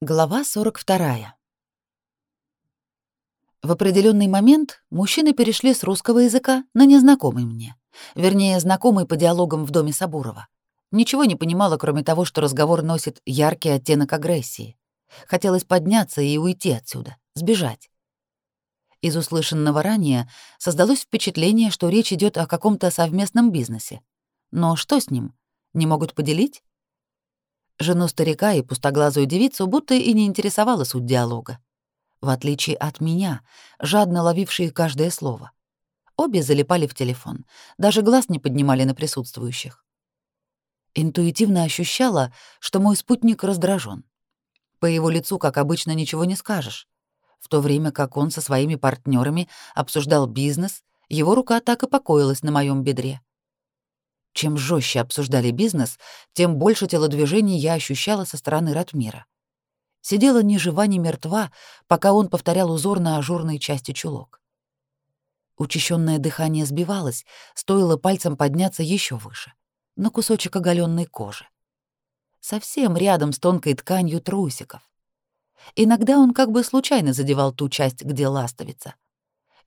Глава 42. В определенный момент мужчины перешли с русского языка на незнакомый мне. Вернее, знакомый по диалогам в доме Сабурова. Ничего не понимала, кроме того, что разговор носит яркий оттенок агрессии. Хотелось подняться и уйти отсюда, сбежать. Из услышанного ранее создалось впечатление, что речь идет о каком-то совместном бизнесе. Но что с ним? Не могут поделить? Жену старика и пустоглазую девицу будто и не интересовала суть диалога. В отличие от меня, жадно ловившие каждое слово. Обе залипали в телефон, даже глаз не поднимали на присутствующих. Интуитивно ощущала, что мой спутник раздражен. По его лицу, как обычно, ничего не скажешь. В то время как он со своими партнерами обсуждал бизнес, его рука так и покоилась на моем бедре. Чем жестче обсуждали бизнес, тем больше телодвижений я ощущала со стороны Ратмира. Сидела ни жива, ни мертва, пока он повторял узор на ажурной части чулок. Учащенное дыхание сбивалось, стоило пальцем подняться еще выше, на кусочек оголенной кожи. Совсем рядом с тонкой тканью трусиков. Иногда он как бы случайно задевал ту часть, где ластовица.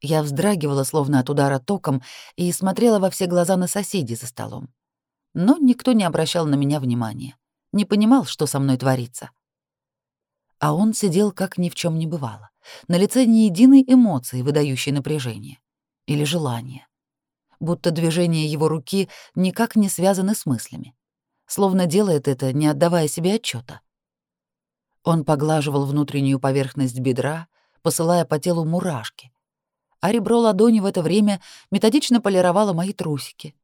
Я вздрагивала, словно от удара током, и смотрела во все глаза на соседей за столом. Но никто не обращал на меня внимания, не понимал, что со мной творится. А он сидел, как ни в чем не бывало, на лице ни единой эмоции, выдающей напряжение или желание. Будто движения его руки никак не связаны с мыслями, словно делает это, не отдавая себе отчета. Он поглаживал внутреннюю поверхность бедра, посылая по телу мурашки, а ребро ладони в это время методично полировало мои трусики.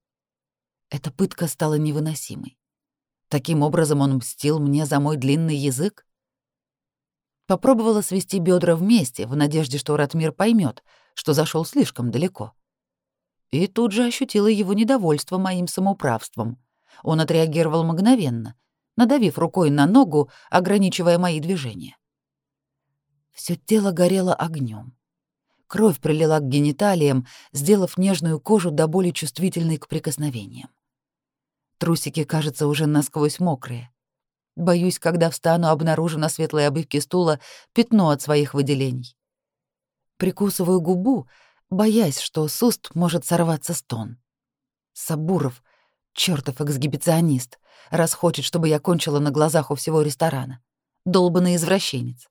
Эта пытка стала невыносимой. Таким образом он мстил мне за мой длинный язык? Попробовала свести бедра вместе, в надежде, что Ратмир поймет, что зашел слишком далеко. И тут же ощутила его недовольство моим самоуправством. Он отреагировал мгновенно, надавив рукой на ногу, ограничивая мои движения. Всё тело горело огнем. Кровь прилила к гениталиям, сделав нежную кожу до боли чувствительной к прикосновениям. Трусики, кажется, уже насквозь мокрые. Боюсь, когда встану, обнаружу на светлой обивке стула пятно от своих выделений. Прикусываю губу, боясь, что с уст может сорваться стон. Сабуров, чертов эксгибиционист, раз хочет, чтобы я кончила на глазах у всего ресторана. Долбанный извращенец.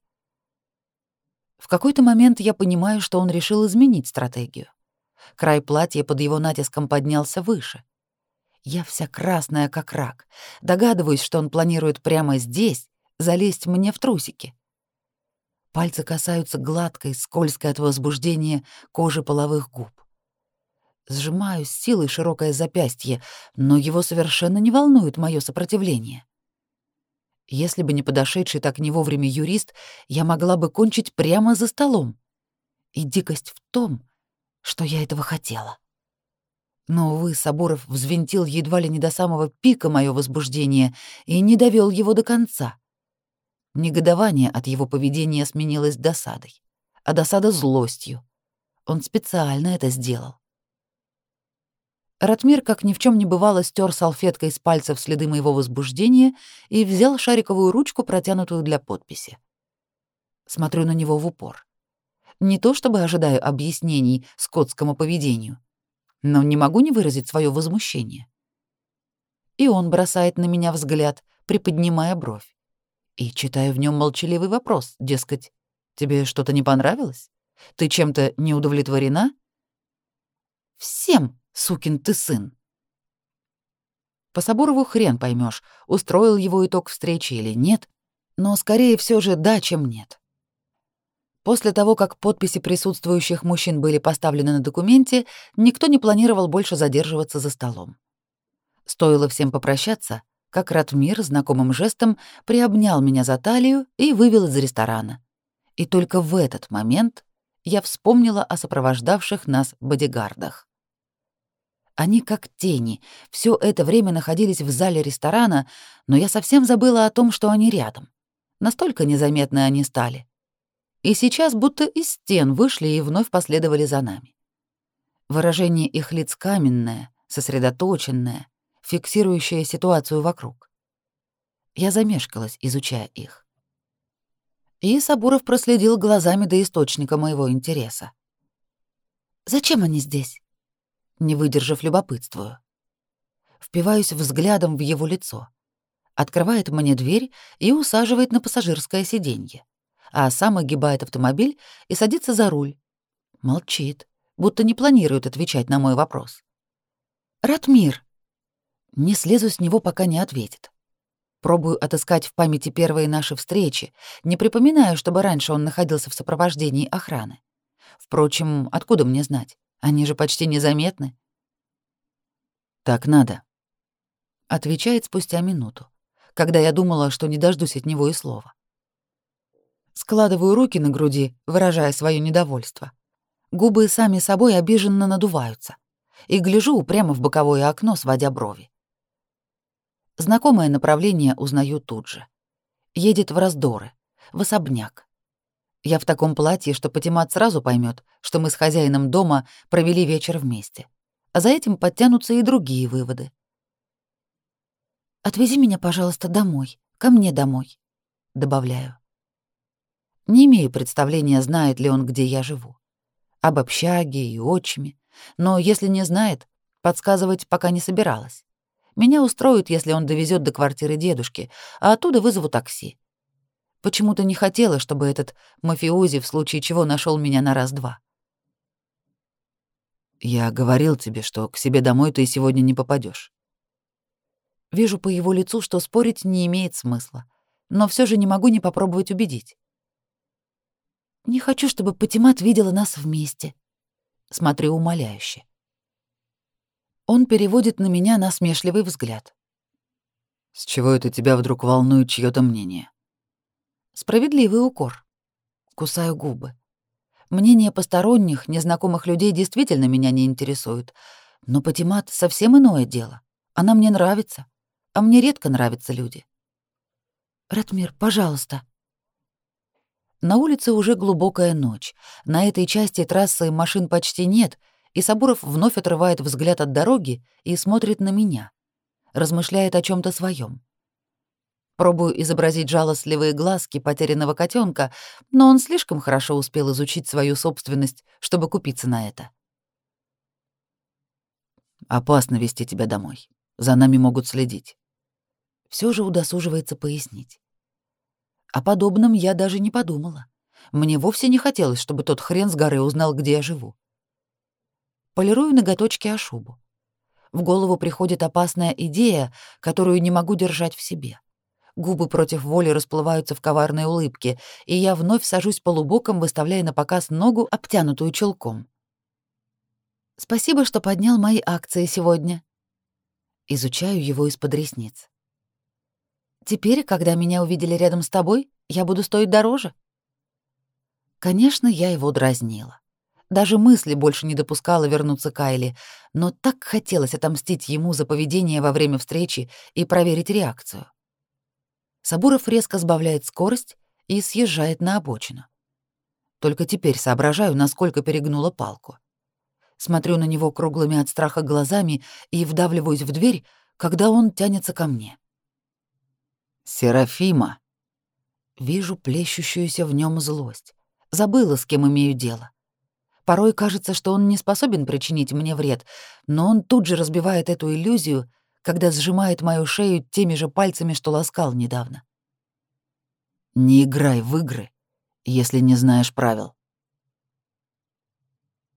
В какой-то момент я понимаю, что он решил изменить стратегию. Край платья под его натиском поднялся выше. Я вся красная, как рак. Догадываюсь, что он планирует прямо здесь залезть мне в трусики. Пальцы касаются гладкой, скользкой от возбуждения кожи половых губ. Сжимаю с силой широкое запястье, но его совершенно не волнует мое сопротивление. Если бы не подошедший так не вовремя юрист, я могла бы кончить прямо за столом. И дикость в том, что я этого хотела. Но, увы, Соборов взвинтил едва ли не до самого пика мое возбуждение и не довел его до конца. Негодование от его поведения сменилось досадой, а досада — злостью. Он специально это сделал. Ратмир, как ни в чем не бывало, стер салфеткой с пальцев следы моего возбуждения и взял шариковую ручку, протянутую для подписи. Смотрю на него в упор. Не то чтобы ожидаю объяснений скотскому поведению, но не могу не выразить свое возмущение. И он бросает на меня взгляд, приподнимая бровь. И читаю в нем молчаливый вопрос, дескать, «Тебе что-то не понравилось? Ты чем-то не удовлетворена?» «Всем!» Сукин ты сын. По Соборову хрен поймешь, устроил его итог встречи или нет, но скорее все же да, чем нет. После того, как подписи присутствующих мужчин были поставлены на документе, никто не планировал больше задерживаться за столом. Стоило всем попрощаться, как Ратмир знакомым жестом приобнял меня за талию и вывел из ресторана. И только в этот момент я вспомнила о сопровождавших нас бодигардах. Они как тени. Все это время находились в зале ресторана, но я совсем забыла о том, что они рядом. Настолько незаметны они стали. И сейчас будто из стен вышли и вновь последовали за нами. Выражение их лиц каменное, сосредоточенное, фиксирующее ситуацию вокруг. Я замешкалась, изучая их. И Сабуров проследил глазами до источника моего интереса. «Зачем они здесь?» Не выдержав, любопытствую. Впиваюсь взглядом в его лицо. Открывает мне дверь и усаживает на пассажирское сиденье, а сам огибает автомобиль и садится за руль. Молчит, будто не планирует отвечать на мой вопрос. «Ратмир!» Не слезу с него, пока не ответит. Пробую отыскать в памяти первые наши встречи, не припоминаю, чтобы раньше он находился в сопровождении охраны. Впрочем, откуда мне знать? Они же почти незаметны. «Так надо», — отвечает спустя минуту, когда я думала, что не дождусь от него и слова. Складываю руки на груди, выражая свое недовольство. Губы сами собой обиженно надуваются. И гляжу прямо в боковое окно, сводя брови. Знакомое направление узнаю тут же. Едет в раздоры, в особняк. Я в таком платье, что Патимат сразу поймет, что мы с хозяином дома провели вечер вместе. А за этим подтянутся и другие выводы. «Отвези меня, пожалуйста, домой, ко мне домой», — добавляю. Не имею представления, знает ли он, где я живу. Об общаге и отчиме. Но если не знает, подсказывать пока не собиралась. Меня устроит, если он довезет до квартиры дедушки, а оттуда вызову такси. Почему-то не хотела, чтобы этот мафиози в случае чего нашел меня на раз-два. Я говорил тебе, что к себе домой ты сегодня не попадешь. Вижу по его лицу, что спорить не имеет смысла, но все же не могу не попробовать убедить. Не хочу, чтобы Патимат видела нас вместе. Смотрю умоляюще. Он переводит на меня насмешливый взгляд. С чего это тебя вдруг волнует чьё-то мнение? Справедливый укор. Кусаю губы. Мнение посторонних, незнакомых людей действительно меня не интересует. Но Патимат — совсем иное дело. Она мне нравится. А мне редко нравятся люди. «Ратмир, пожалуйста». На улице уже глубокая ночь. На этой части трассы машин почти нет — и Сабуров вновь отрывает взгляд от дороги и смотрит на меня. Размышляет о чем то своем. Пробую изобразить жалостливые глазки потерянного котенка, но он слишком хорошо успел изучить свою собственность, чтобы купиться на это. «Опасно вести тебя домой. За нами могут следить». Все же удосуживается пояснить. О подобном я даже не подумала. Мне вовсе не хотелось, чтобы тот хрен с горы узнал, где я живу полирую ноготочки о шубу. В голову приходит опасная идея, которую не могу держать в себе. Губы против воли расплываются в коварной улыбке, и я вновь сажусь полубоком, выставляя на показ ногу, обтянутую челком. «Спасибо, что поднял мои акции сегодня». Изучаю его из-под ресниц. «Теперь, когда меня увидели рядом с тобой, я буду стоить дороже». Конечно, я его дразнила. Даже мысли больше не допускала вернуться к Айли, но так хотелось отомстить ему за поведение во время встречи и проверить реакцию. Сабуров резко сбавляет скорость и съезжает на обочину. Только теперь соображаю, насколько перегнула палку. Смотрю на него круглыми от страха глазами и вдавливаюсь в дверь, когда он тянется ко мне. «Серафима!» Вижу плещущуюся в нем злость. Забыла, с кем имею дело. Порой кажется, что он не способен причинить мне вред, но он тут же разбивает эту иллюзию, когда сжимает мою шею теми же пальцами, что ласкал недавно. «Не играй в игры, если не знаешь правил».